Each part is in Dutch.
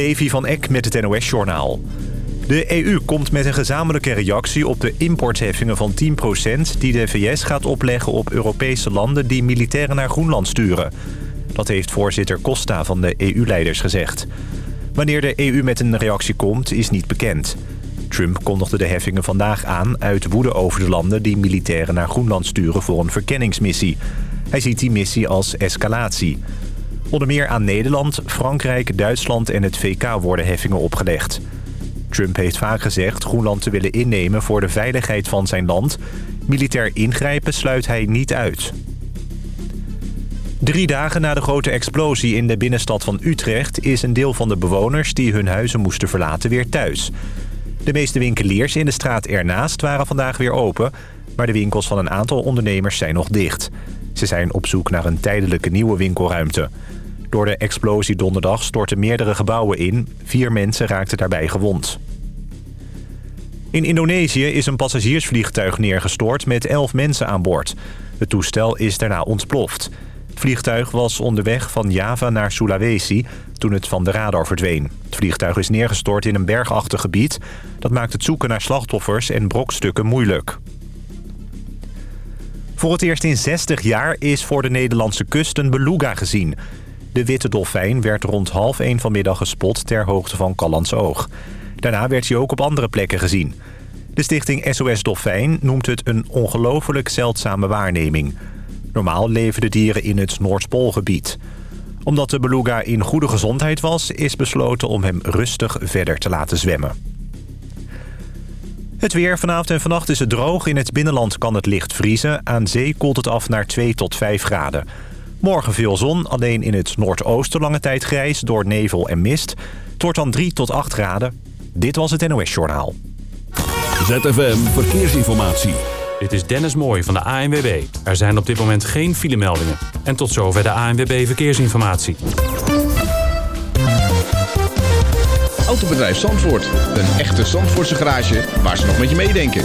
Levi van Eck met het NOS-journaal. De EU komt met een gezamenlijke reactie op de importheffingen van 10% die de VS gaat opleggen op Europese landen die militairen naar Groenland sturen. Dat heeft voorzitter Costa van de EU-leiders gezegd. Wanneer de EU met een reactie komt, is niet bekend. Trump kondigde de heffingen vandaag aan uit woede over de landen die militairen naar Groenland sturen voor een verkenningsmissie. Hij ziet die missie als escalatie. Onder meer aan Nederland, Frankrijk, Duitsland en het VK worden heffingen opgelegd. Trump heeft vaak gezegd Groenland te willen innemen voor de veiligheid van zijn land. Militair ingrijpen sluit hij niet uit. Drie dagen na de grote explosie in de binnenstad van Utrecht... is een deel van de bewoners die hun huizen moesten verlaten weer thuis. De meeste winkeliers in de straat ernaast waren vandaag weer open... maar de winkels van een aantal ondernemers zijn nog dicht. Ze zijn op zoek naar een tijdelijke nieuwe winkelruimte. Door de explosie donderdag stortten meerdere gebouwen in. Vier mensen raakten daarbij gewond. In Indonesië is een passagiersvliegtuig neergestort met elf mensen aan boord. Het toestel is daarna ontploft. Het vliegtuig was onderweg van Java naar Sulawesi toen het van de radar verdween. Het vliegtuig is neergestort in een bergachtig gebied. Dat maakt het zoeken naar slachtoffers en brokstukken moeilijk. Voor het eerst in 60 jaar is voor de Nederlandse kust een beluga gezien. De witte dolfijn werd rond half één vanmiddag gespot ter hoogte van Oog. Daarna werd hij ook op andere plekken gezien. De stichting SOS Dolfijn noemt het een ongelooflijk zeldzame waarneming. Normaal leven de dieren in het Noordpoolgebied. Omdat de beluga in goede gezondheid was... is besloten om hem rustig verder te laten zwemmen. Het weer. Vanavond en vannacht is het droog. In het binnenland kan het licht vriezen. Aan zee koelt het af naar 2 tot 5 graden. Morgen veel zon, alleen in het noordoosten lange tijd grijs door nevel en mist. Het wordt dan 3 tot 8 graden. Dit was het NOS Journaal. ZFM Verkeersinformatie. Dit is Dennis Mooij van de ANWB. Er zijn op dit moment geen filemeldingen. En tot zover de ANWB Verkeersinformatie. Autobedrijf Zandvoort. Een echte Zandvoortse garage waar ze nog met je meedenken.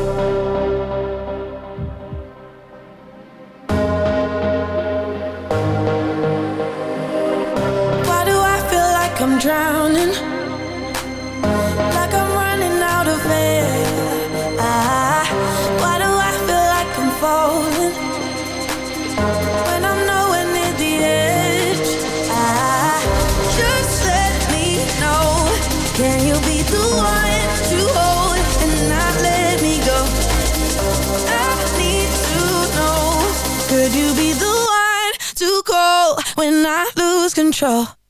when I lose control.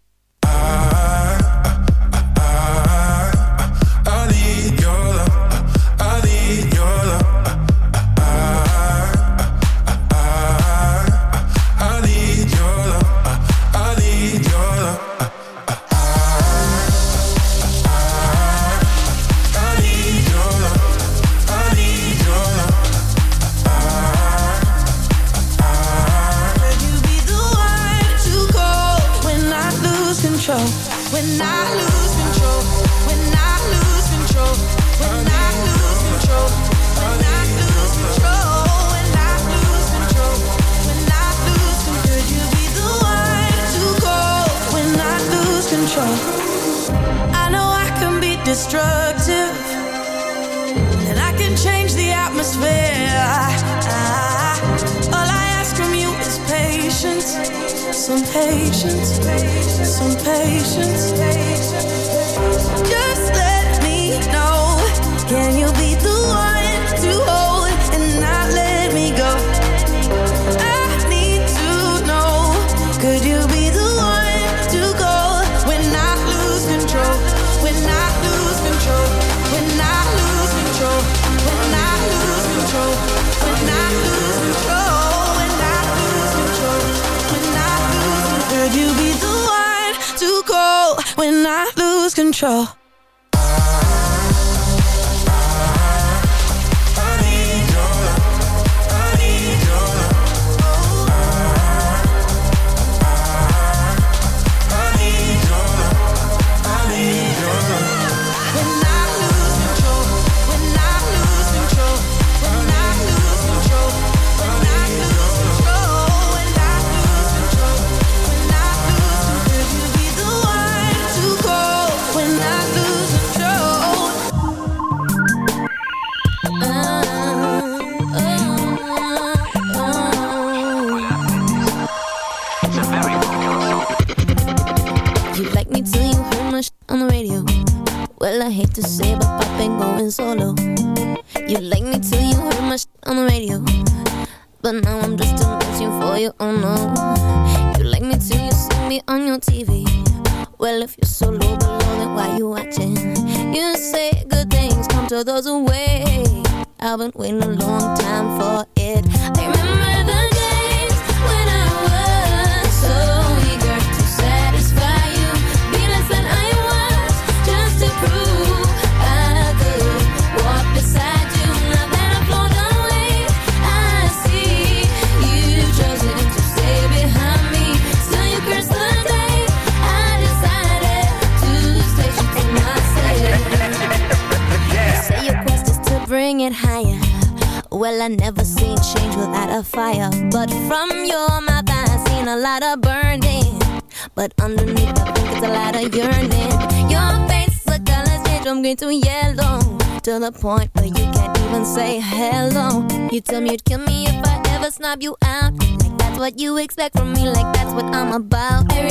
to the point where you can't even say hello. You tell me you'd kill me if I ever snob you out. Like that's what you expect from me, like that's what I'm about.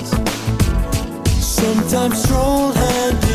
sometimes stroll hand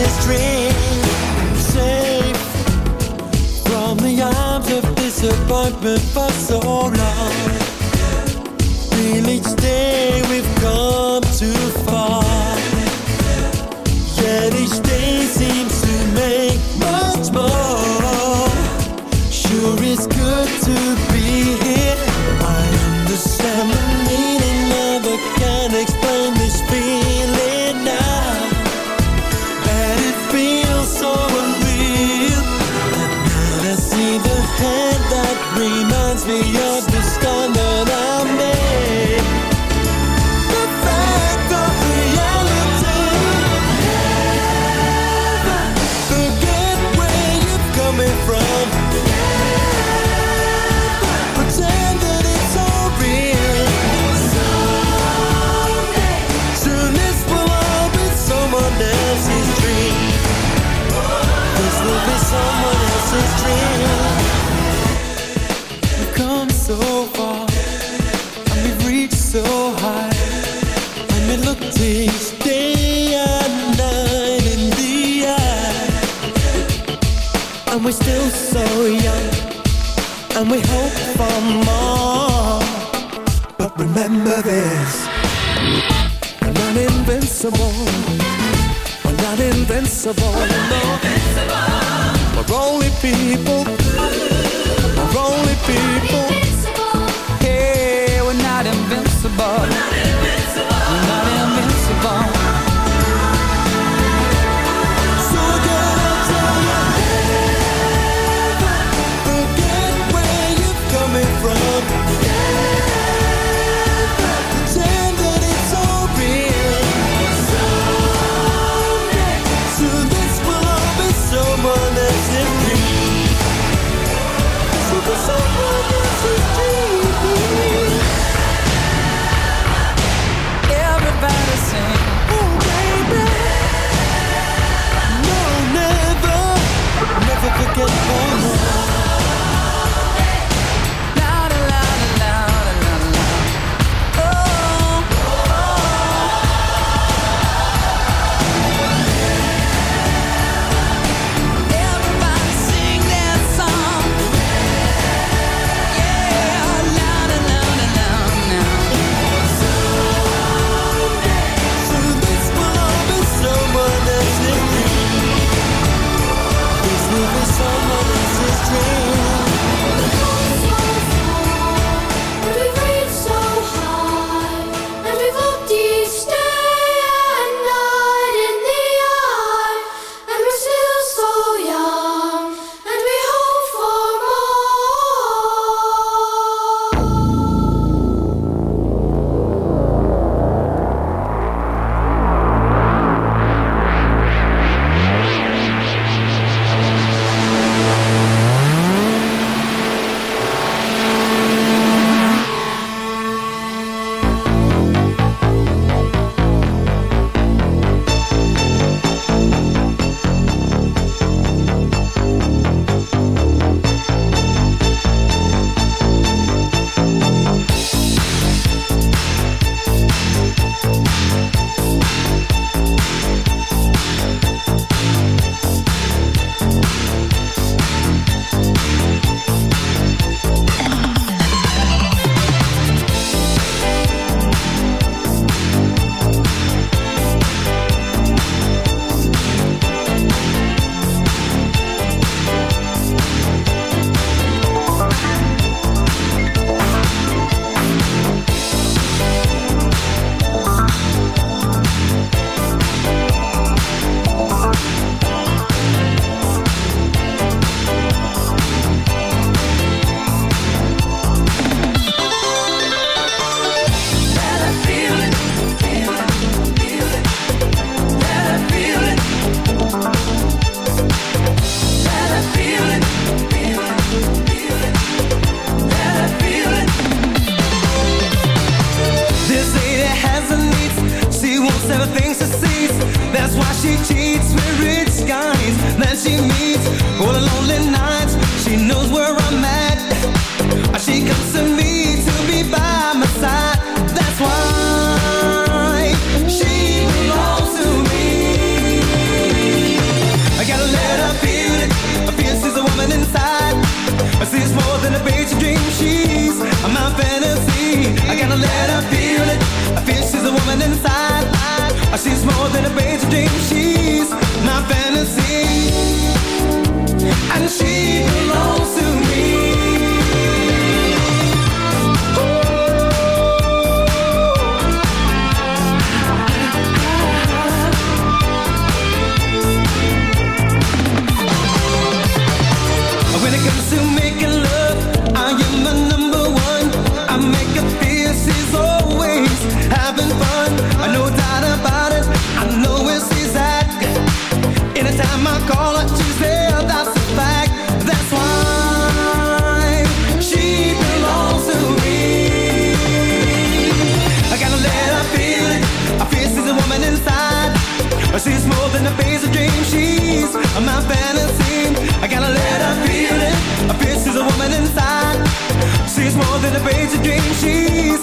This dream. Safe from the arms of disappointment for so long. Feel each day invincible. We're, invincible. We're only people dreams, my fantasy. I gotta let her feel it. I feel she's a woman inside. She's more than a basic dream. She's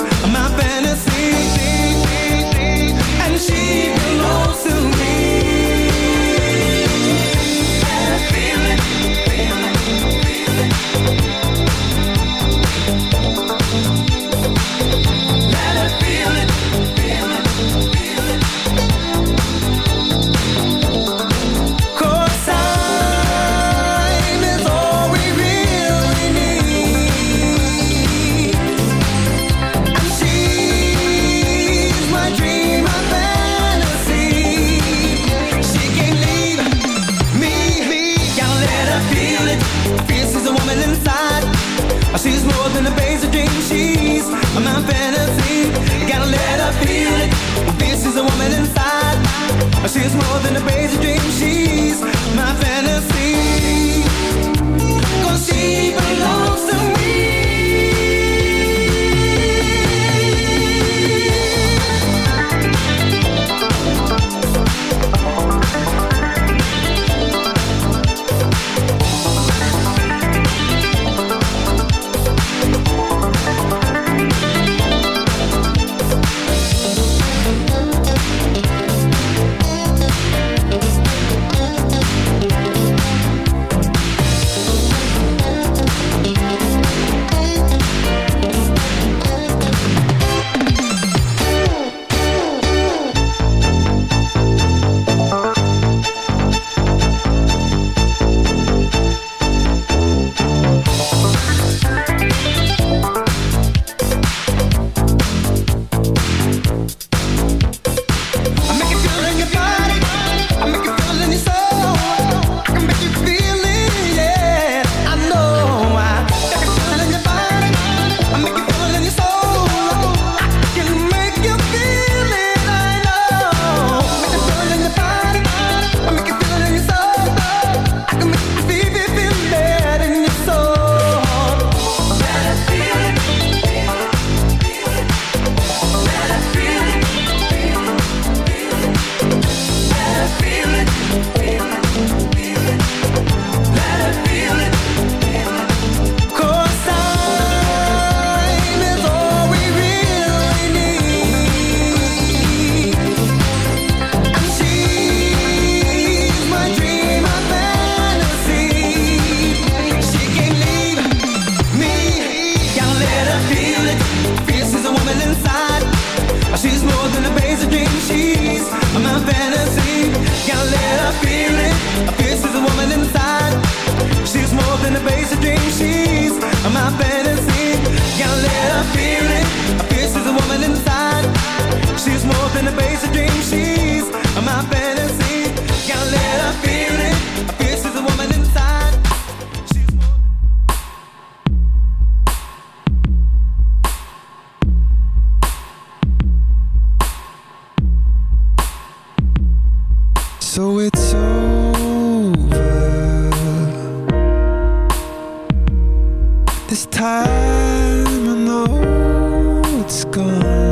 This time I know it's gone.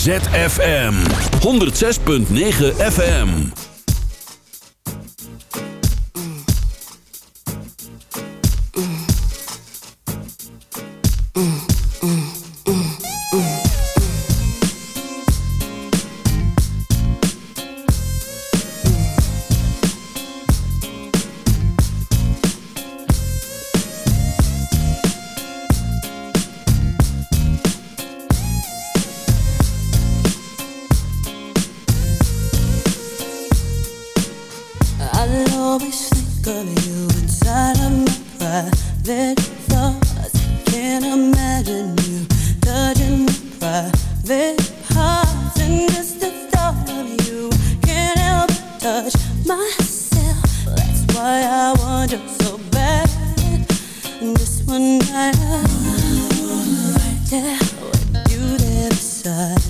ZFM. 106.9 FM touch myself. That's why I want you so bad. This one night, I wanna right there with you there beside.